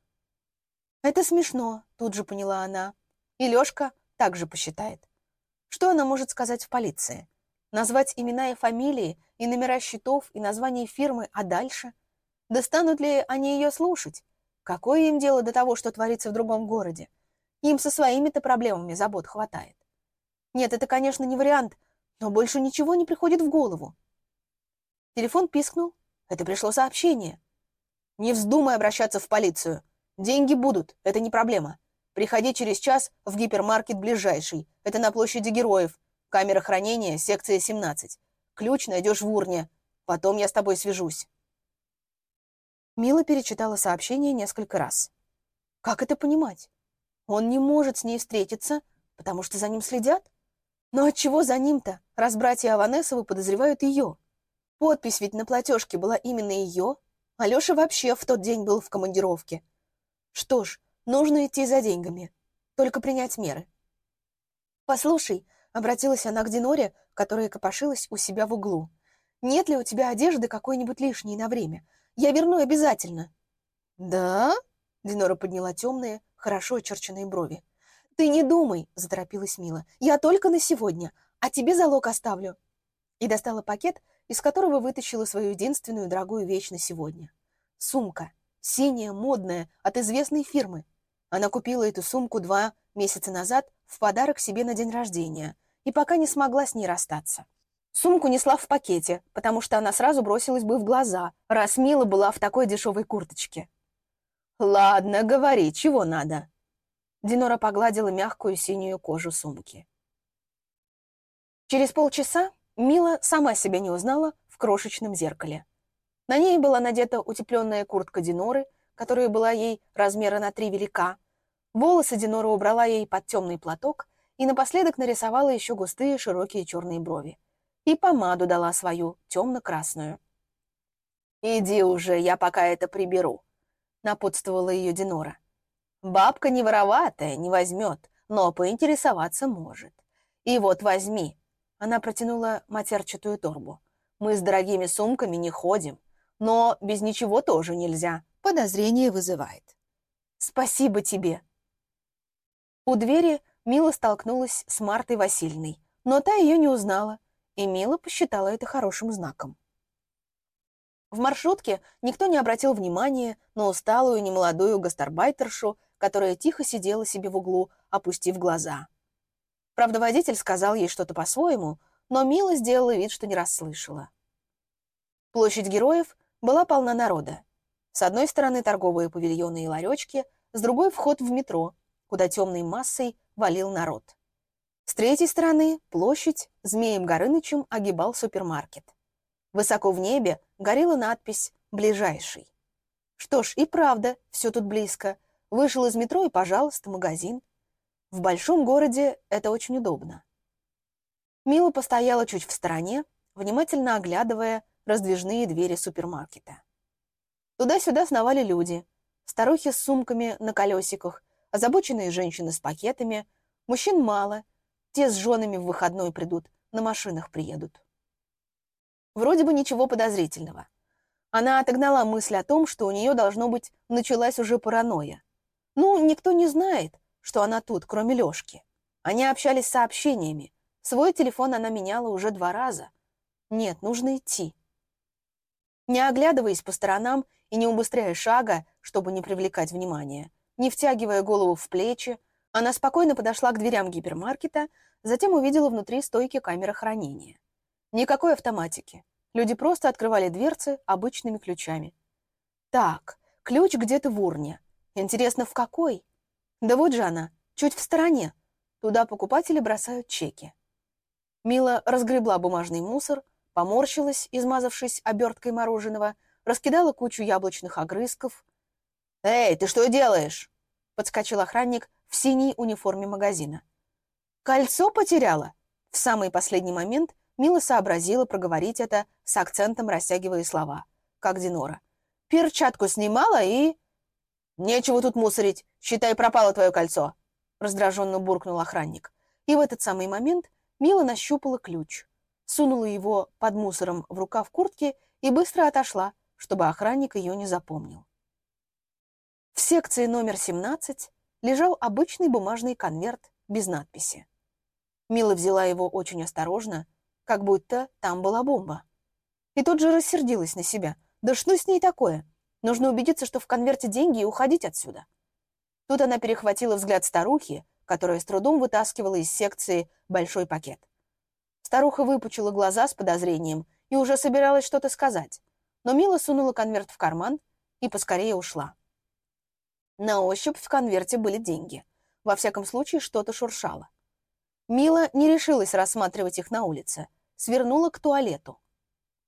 [SPEAKER 1] «Это смешно», — тут же поняла она. И Лёшка также посчитает. Что она может сказать в полиции? Назвать имена и фамилии, и номера счетов, и название фирмы, а дальше? Да станут ли они ее слушать? Какое им дело до того, что творится в другом городе? Им со своими-то проблемами забот хватает. Нет, это, конечно, не вариант, но больше ничего не приходит в голову. Телефон пискнул. Это пришло сообщение. Не вздумай обращаться в полицию. Деньги будут, это не проблема. Приходи через час в гипермаркет ближайший. Это на площади Героев. Камера хранения, секция 17. Ключ найдешь в урне. Потом я с тобой свяжусь. Мила перечитала сообщение несколько раз. Как это понимать? Он не может с ней встретиться, потому что за ним следят? Но отчего за ним-то, раз братья Аванесовы подозревают ее? Подпись ведь на платежке была именно ее. Алеша вообще в тот день был в командировке. Что ж, нужно идти за деньгами. Только принять меры. «Послушай, Обратилась она к Диноре, которая копошилась у себя в углу. «Нет ли у тебя одежды какой-нибудь лишней на время? Я верну обязательно». «Да?» — Динора подняла темные, хорошо очерченные брови. «Ты не думай», — заторопилась Мила. «Я только на сегодня, а тебе залог оставлю». И достала пакет, из которого вытащила свою единственную дорогую вещь на сегодня. Сумка. Синяя, модная, от известной фирмы. Она купила эту сумку два месяца назад в подарок себе на день рождения и пока не смогла с ней расстаться. Сумку несла в пакете, потому что она сразу бросилась бы в глаза, раз Мила была в такой дешевой курточке. «Ладно, говори, чего надо?» Динора погладила мягкую синюю кожу сумки. Через полчаса Мила сама себя не узнала в крошечном зеркале. На ней была надета утепленная куртка Диноры, которая была ей размера на три велика. Волосы Динора убрала ей под темный платок, и напоследок нарисовала еще густые широкие черные брови. И помаду дала свою, темно-красную. «Иди уже, я пока это приберу», — напутствовала ее Динора. «Бабка не вороватая, не возьмет, но поинтересоваться может. И вот возьми». Она протянула матерчатую торбу. «Мы с дорогими сумками не ходим, но без ничего тоже нельзя. Подозрение вызывает». «Спасибо тебе». У двери Мила столкнулась с Мартой Васильевной, но та ее не узнала, и Мила посчитала это хорошим знаком. В маршрутке никто не обратил внимания на усталую немолодую гастарбайтершу, которая тихо сидела себе в углу, опустив глаза. Правда, водитель сказал ей что-то по-своему, но Мила сделала вид, что не расслышала. Площадь героев была полна народа. С одной стороны торговые павильоны и ларечки, с другой вход в метро, куда темной массой валил народ. С третьей стороны площадь Змеем Горынычем огибал супермаркет. Высоко в небе горела надпись «Ближайший». Что ж, и правда, все тут близко. Вышел из метро и, пожалуйста, магазин. В большом городе это очень удобно. Мила постояла чуть в стороне, внимательно оглядывая раздвижные двери супермаркета. Туда-сюда сновали люди. Старухи с сумками на колесиках, озабоченные женщины с пакетами. Мужчин мало. Те с женами в выходной придут, на машинах приедут. Вроде бы ничего подозрительного. Она отогнала мысль о том, что у нее, должно быть, началась уже паранойя. Ну, никто не знает, что она тут, кроме Лешки. Они общались сообщениями. Свой телефон она меняла уже два раза. Нет, нужно идти. Не оглядываясь по сторонам и не убыстряя шага, чтобы не привлекать внимания, не втягивая голову в плечи, она спокойно подошла к дверям гипермаркета, затем увидела внутри стойки камеры хранения. Никакой автоматики. Люди просто открывали дверцы обычными ключами. Так, ключ где-то в урне. Интересно, в какой? Да вот же она, чуть в стороне. Туда покупатели бросают чеки. Мила разгребла бумажный мусор, поморщилась, измазавшись оберткой мороженого, раскидала кучу яблочных огрызков. «Эй, ты что делаешь?» — подскочил охранник в синей униформе магазина. «Кольцо потеряла?» В самый последний момент Мила сообразила проговорить это с акцентом, растягивая слова, как Динора. «Перчатку снимала и...» «Нечего тут мусорить. Считай, пропало твое кольцо!» Раздраженно буркнул охранник. И в этот самый момент Мила нащупала ключ сунула его под мусором в рукав куртки и быстро отошла, чтобы охранник ее не запомнил. В секции номер 17 лежал обычный бумажный конверт без надписи. Мила взяла его очень осторожно, как будто там была бомба. И тут же рассердилась на себя. Да что с ней такое? Нужно убедиться, что в конверте деньги и уходить отсюда. Тут она перехватила взгляд старухи, которая с трудом вытаскивала из секции большой пакет. Старуха выпучила глаза с подозрением и уже собиралась что-то сказать, но Мила сунула конверт в карман и поскорее ушла. На ощупь в конверте были деньги. Во всяком случае, что-то шуршало. Мила не решилась рассматривать их на улице, свернула к туалету.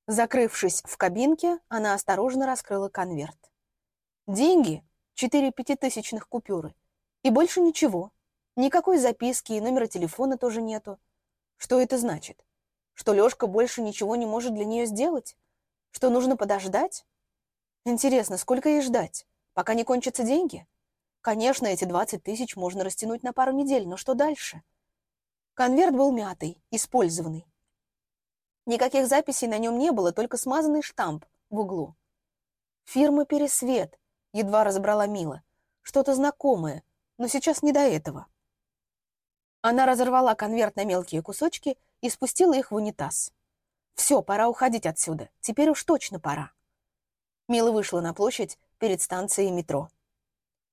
[SPEAKER 1] Закрывшись в кабинке, она осторожно раскрыла конверт. Деньги — четыре пятитысячных купюры. И больше ничего. Никакой записки и номера телефона тоже нету. Что это значит? Что Лёшка больше ничего не может для неё сделать? Что нужно подождать? Интересно, сколько ей ждать? Пока не кончатся деньги? Конечно, эти 20 тысяч можно растянуть на пару недель, но что дальше? Конверт был мятый, использованный. Никаких записей на нем не было, только смазанный штамп в углу. Фирма «Пересвет», едва разобрала Мила. Что-то знакомое, но сейчас не до этого. Она разорвала конверт на мелкие кусочки и спустила их в унитаз. «Все, пора уходить отсюда. Теперь уж точно пора». Мила вышла на площадь перед станцией метро.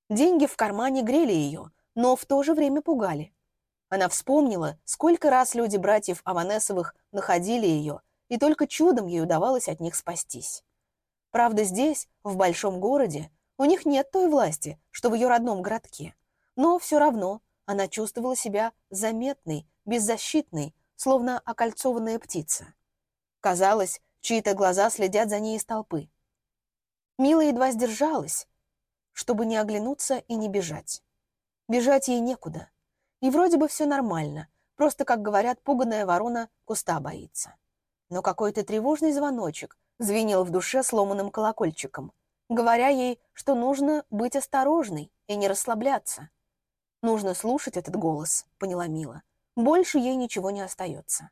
[SPEAKER 1] Деньги в кармане грели ее, но в то же время пугали. Она вспомнила, сколько раз люди братьев Аванесовых находили ее, и только чудом ей удавалось от них спастись. Правда, здесь, в большом городе, у них нет той власти, что в ее родном городке. Но все равно она чувствовала себя заметной, беззащитной, словно окольцованная птица. Казалось, чьи-то глаза следят за ней из толпы. Мила едва сдержалась, чтобы не оглянуться и не бежать. Бежать ей некуда. И вроде бы все нормально, просто, как говорят, пуганая ворона куста боится. Но какой-то тревожный звоночек звенел в душе сломанным колокольчиком, говоря ей, что нужно быть осторожной и не расслабляться. Нужно слушать этот голос, поняла Мила. Больше ей ничего не остается.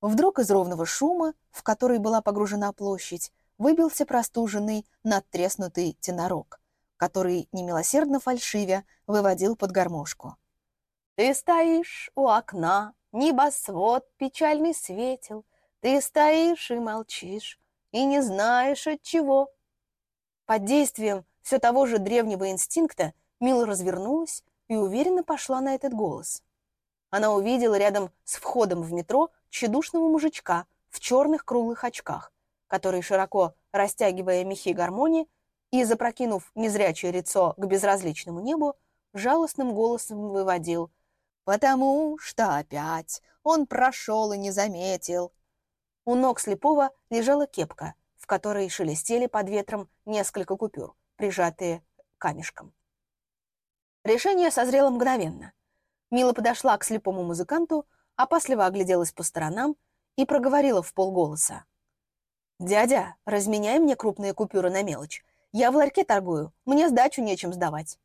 [SPEAKER 1] Вдруг из ровного шума, в который была погружена площадь, выбился простуженный, надтреснутый тенорок, который немилосердно фальшивя выводил под гармошку. «Ты стоишь у окна, небосвод печальный светил, ты стоишь и молчишь, и не знаешь от чего». Под действием все того же древнего инстинкта Мила развернулась и уверенно пошла на этот голос. она увидела рядом с входом в метро тщедушного мужичка в черных круглых очках, который, широко растягивая мехи гармонии и запрокинув незрячее лицо к безразличному небу, жалостным голосом выводил «Потому что опять он прошел и не заметил». У ног слепого лежала кепка, в которой шелестели под ветром несколько купюр, прижатые камешком. Решение созрело мгновенно. Мила подошла к слепому музыканту, опасливо огляделась по сторонам и проговорила в полголоса. «Дядя, разменяй мне крупные купюры на мелочь. Я в ларьке торгую, мне сдачу нечем сдавать».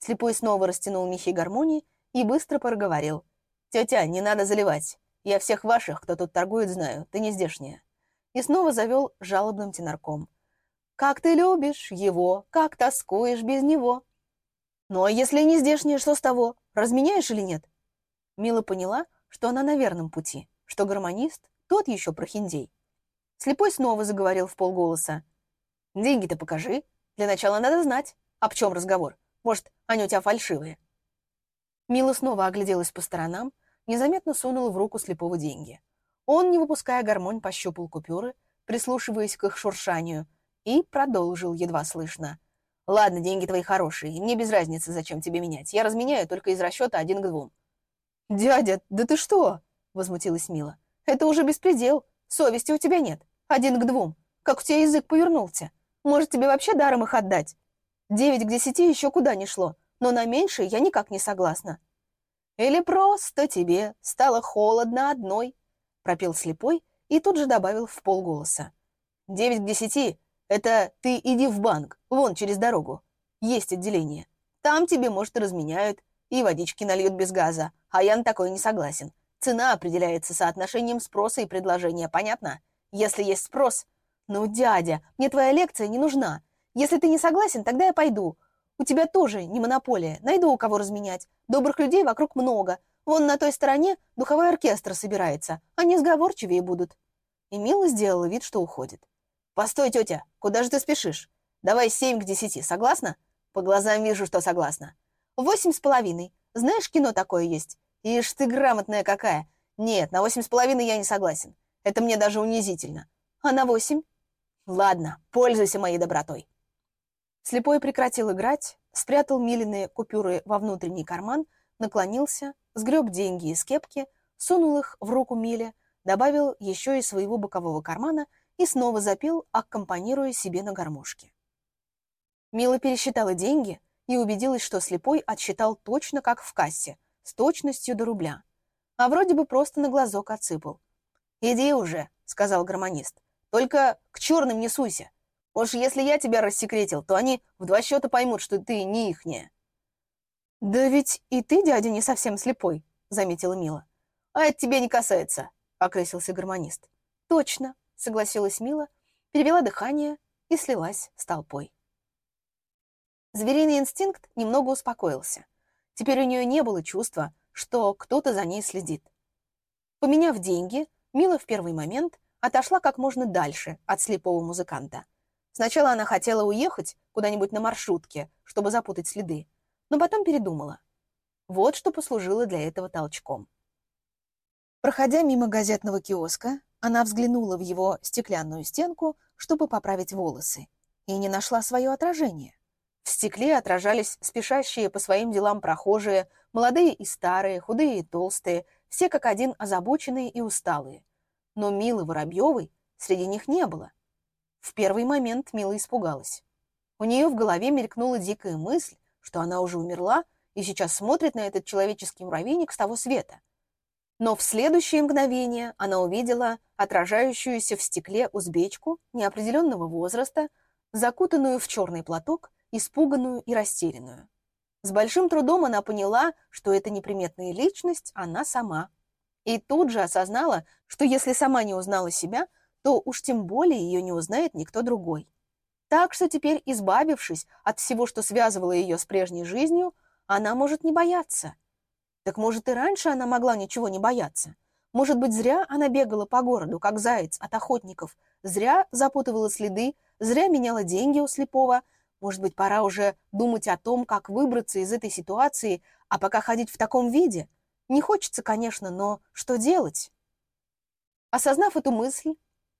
[SPEAKER 1] Слепой снова растянул мехи гармонии и быстро проговорил. «Тетя, не надо заливать. Я всех ваших, кто тут торгует, знаю. Ты не здешняя». И снова завел жалобным тенорком. «Как ты любишь его, как тоскуешь без него». «Ну а если не здешняя, что с того? Разменяешь или нет?» Мила поняла, что она на верном пути, что гармонист тот еще прохиндей. Слепой снова заговорил в полголоса. «Деньги-то покажи. Для начала надо знать. Об чем разговор? Может, они у тебя фальшивые?» Мила снова огляделась по сторонам, незаметно сунула в руку слепого деньги. Он, не выпуская гармонь, пощупал купюры, прислушиваясь к их шуршанию, и продолжил едва слышно. «Ладно, деньги твои хорошие, мне без разницы, зачем тебе менять. Я разменяю только из расчета один к двум». «Дядя, да ты что?» — возмутилась Мила. «Это уже беспредел. Совести у тебя нет. Один к двум. Как у тебя язык повернулся. Может, тебе вообще даром их отдать? Девять к десяти еще куда не шло, но на меньшее я никак не согласна». «Или просто тебе стало холодно одной», — пропел слепой и тут же добавил в полголоса. «Девять к десяти — это ты иди в банк, вон через дорогу. Есть отделение. Там тебе, может, и разменяют, и водички нальют без газа, а я на такое не согласен. Цена определяется соотношением спроса и предложения, понятно? Если есть спрос... Ну, дядя, мне твоя лекция не нужна. Если ты не согласен, тогда я пойду. У тебя тоже не монополия. Найду у кого разменять. Добрых людей вокруг много. Вон на той стороне духовой оркестр собирается. Они сговорчивее будут. И Мила сделала вид, что уходит. «Постой, тетя, куда же ты спешишь? Давай семь к десяти, согласна?» «По глазам вижу, что согласна». «Восемь с половиной. Знаешь, кино такое есть. Ишь ты грамотная какая. Нет, на восемь с половиной я не согласен. Это мне даже унизительно. А на восемь? Ладно, пользуйся моей добротой. Слепой прекратил играть, спрятал миленные купюры во внутренний карман, наклонился, сгреб деньги из кепки, сунул их в руку Миле, добавил еще из своего бокового кармана и снова запел, аккомпанируя себе на гармошке. Мила пересчитала деньги и убедилась, что слепой отсчитал точно как в кассе, с точностью до рубля. А вроде бы просто на глазок отсыпал. «Иди уже», — сказал гармонист. «Только к черным не суйся. Уж если я тебя рассекретил, то они в два счета поймут, что ты не ихняя». «Да ведь и ты, дядя, не совсем слепой», — заметила Мила. «А это тебе не касается», — окрысился гармонист. «Точно», — согласилась Мила, перевела дыхание и слилась с толпой. Звериный инстинкт немного успокоился. Теперь у нее не было чувства, что кто-то за ней следит. Поменяв деньги, Мила в первый момент отошла как можно дальше от слепого музыканта. Сначала она хотела уехать куда-нибудь на маршрутке, чтобы запутать следы, но потом передумала. Вот что послужило для этого толчком. Проходя мимо газетного киоска, она взглянула в его стеклянную стенку, чтобы поправить волосы, и не нашла свое отражение. В стекле отражались спешащие по своим делам прохожие, молодые и старые, худые и толстые, все как один озабоченные и усталые. Но Милы Воробьевой среди них не было. В первый момент Мила испугалась. У нее в голове мелькнула дикая мысль, что она уже умерла и сейчас смотрит на этот человеческий муравейник с того света. Но в следующее мгновение она увидела отражающуюся в стекле узбечку неопределенного возраста, закутанную в черный платок испуганную и растерянную. С большим трудом она поняла, что это неприметная личность она сама. И тут же осознала, что если сама не узнала себя, то уж тем более ее не узнает никто другой. Так что теперь, избавившись от всего, что связывало ее с прежней жизнью, она может не бояться. Так может и раньше она могла ничего не бояться. Может быть, зря она бегала по городу, как заяц от охотников, зря запутывала следы, зря меняла деньги у слепого – может быть, пора уже думать о том, как выбраться из этой ситуации, а пока ходить в таком виде? Не хочется, конечно, но что делать? Осознав эту мысль,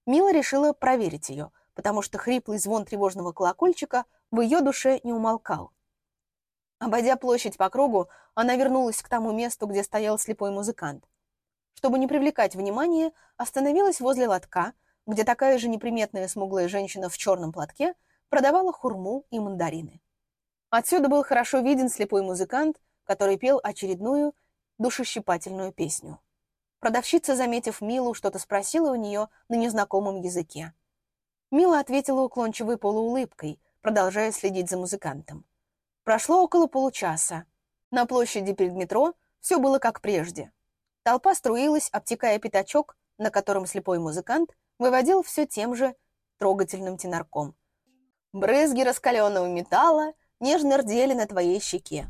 [SPEAKER 1] Мила решила проверить ее, потому что хриплый звон тревожного колокольчика в ее душе не умолкал. Обойдя площадь по кругу, она вернулась к тому месту, где стоял слепой музыкант. Чтобы не привлекать внимания, остановилась возле лотка, где такая же неприметная смуглая женщина в черном платке продавала хурму и мандарины. Отсюда был хорошо виден слепой музыкант, который пел очередную душещипательную песню. Продавщица, заметив Милу, что-то спросила у нее на незнакомом языке. Мила ответила уклончивой полуулыбкой, продолжая следить за музыкантом. Прошло около получаса. На площади перед метро все было как прежде. Толпа струилась, обтекая пятачок, на котором слепой музыкант выводил все тем же трогательным тенорком. Брызги раскаленного металла нежно рдели на твоей щеке.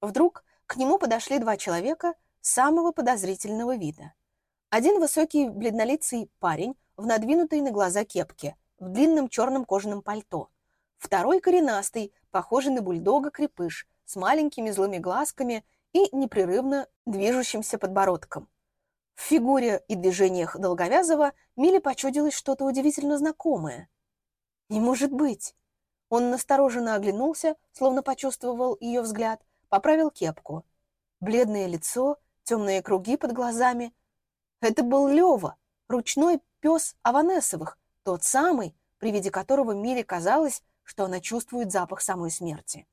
[SPEAKER 1] Вдруг к нему подошли два человека самого подозрительного вида. Один высокий бледнолицый парень в надвинутой на глаза кепке, в длинном черном кожаном пальто. Второй коренастый, похожий на бульдога крепыш, с маленькими злыми глазками и непрерывно движущимся подбородком. В фигуре и движениях Долговязова Миле почудилось что-то удивительно знакомое. «Не может быть!» Он настороженно оглянулся, словно почувствовал ее взгляд, поправил кепку. Бледное лицо, темные круги под глазами. Это был Лева, ручной пес Аванесовых, тот самый, при виде которого Миле казалось, что она чувствует запах самой смерти.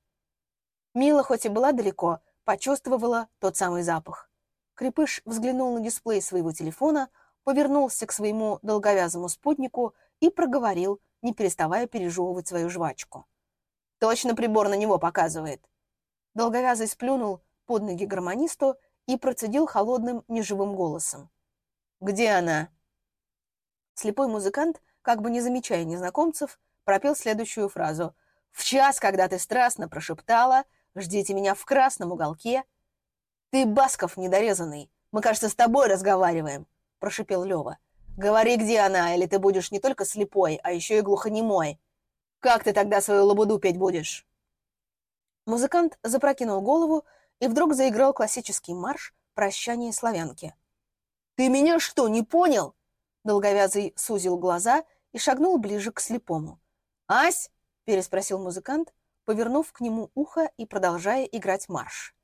[SPEAKER 1] Мила, хоть и была далеко, почувствовала тот самый запах. Крепыш взглянул на дисплей своего телефона, повернулся к своему долговязому спутнику и проговорил, не переставая пережевывать свою жвачку. «Точно прибор на него показывает!» Долговязый сплюнул под ноги гармонисту и процедил холодным, неживым голосом. «Где она?» Слепой музыкант, как бы не замечая незнакомцев, пропел следующую фразу. «В час, когда ты страстно прошептала, ждите меня в красном уголке». «Ты Басков недорезанный, мы, кажется, с тобой разговариваем», — прошепел Лева. «Говори, где она, или ты будешь не только слепой, а еще и глухонемой. Как ты тогда свою лабуду петь будешь?» Музыкант запрокинул голову и вдруг заиграл классический марш «Прощание славянки». «Ты меня что, не понял?» Долговязый сузил глаза и шагнул ближе к слепому. «Ась?» — переспросил музыкант, повернув к нему ухо и продолжая играть марш.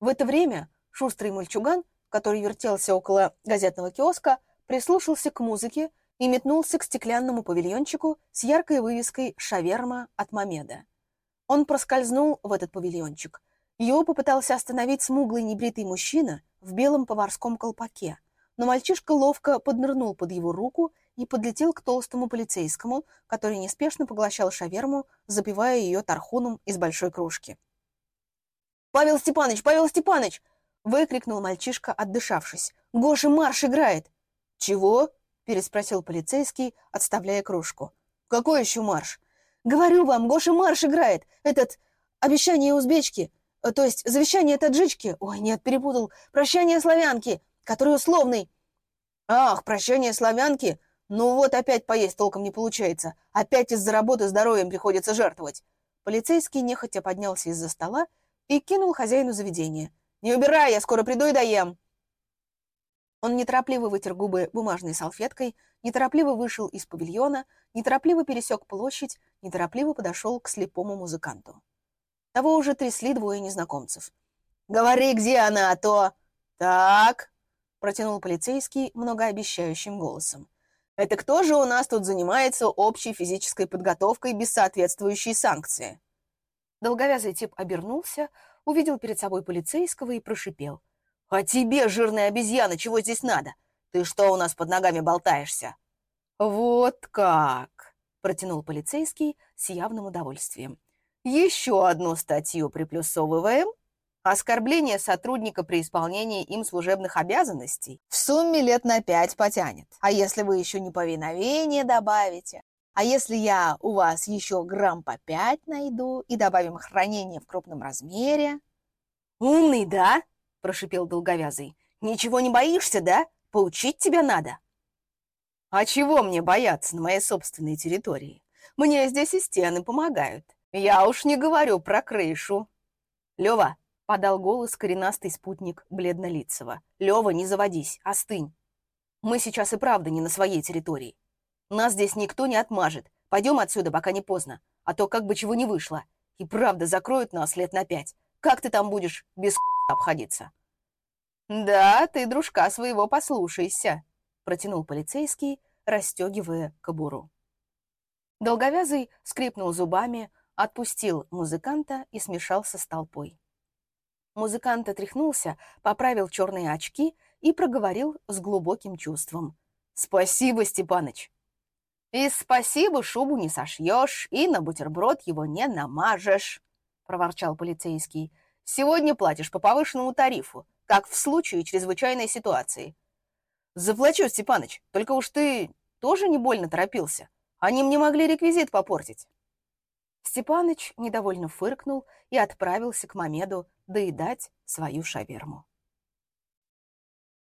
[SPEAKER 1] В это время шустрый мальчуган, который вертелся около газетного киоска, прислушался к музыке и метнулся к стеклянному павильончику с яркой вывеской «Шаверма от Мамеда». Он проскользнул в этот павильончик. Его попытался остановить смуглый небритый мужчина в белом поварском колпаке, но мальчишка ловко поднырнул под его руку и подлетел к толстому полицейскому, который неспешно поглощал шаверму, запивая ее тархуном из большой кружки. «Павел Степанович! Павел Степанович!» — выкрикнул мальчишка, отдышавшись. «Гоша марш играет!» «Чего?» — переспросил полицейский, отставляя кружку. «Какой еще марш?» Говорю вам, Гоша марш играет. Этот обещание узбечки, то есть завещание таджички. Ой, нет, перепутал. Прощание славянки, который условный. Ах, прощание славянки? Ну вот опять поесть толком не получается. Опять из-за работы здоровьем приходится жертвовать. Полицейский нехотя поднялся из-за стола и кинул хозяину заведения. «Не убирай, я скоро приду и доем!» Он неторопливо вытер губы бумажной салфеткой, неторопливо вышел из павильона, неторопливо пересек площадь, неторопливо подошел к слепому музыканту. Того уже трясли двое незнакомцев. «Говори, где она, а то...» «Так...» — протянул полицейский многообещающим голосом. «Это кто же у нас тут занимается общей физической подготовкой без соответствующей санкции?» Долговязый тип обернулся, увидел перед собой полицейского и прошипел. «А тебе, жирная обезьяна, чего здесь надо? Ты что у нас под ногами болтаешься?» «Вот как!» — протянул полицейский с явным удовольствием. «Еще одну статью приплюсовываем. Оскорбление сотрудника при исполнении им служебных обязанностей в сумме лет на пять потянет. А если вы еще неповиновение добавите? А если я у вас еще грамм по пять найду и добавим хранение в крупном размере?» «Умный, да?» — прошипел долговязый. «Ничего не боишься, да? Поучить тебя надо». «А чего мне бояться на моей собственной территории? Мне здесь и стены помогают. Я уж не говорю про крышу. Лева, подал голос коренастый спутник бледнолицего. «Лёва, не заводись, остынь. Мы сейчас и правда не на своей территории. Нас здесь никто не отмажет. Пойдем отсюда, пока не поздно, а то как бы чего не вышло. И правда закроют нас лет на пять. Как ты там будешь без обходиться?» «Да, ты дружка своего послушайся», — протянул полицейский, расстегивая кобуру. Долговязый скрипнул зубами, отпустил музыканта и смешался с толпой. Музыкант отряхнулся, поправил черные очки и проговорил с глубоким чувством. «Спасибо, Степаныч!» «И спасибо шубу не сошьешь, и на бутерброд его не намажешь», — проворчал полицейский. «Сегодня платишь по повышенному тарифу, как в случае чрезвычайной ситуации». «Заплачу, Степаныч, только уж ты тоже не больно торопился. Они мне могли реквизит попортить». Степаныч недовольно фыркнул и отправился к Мамеду доедать свою шаверму.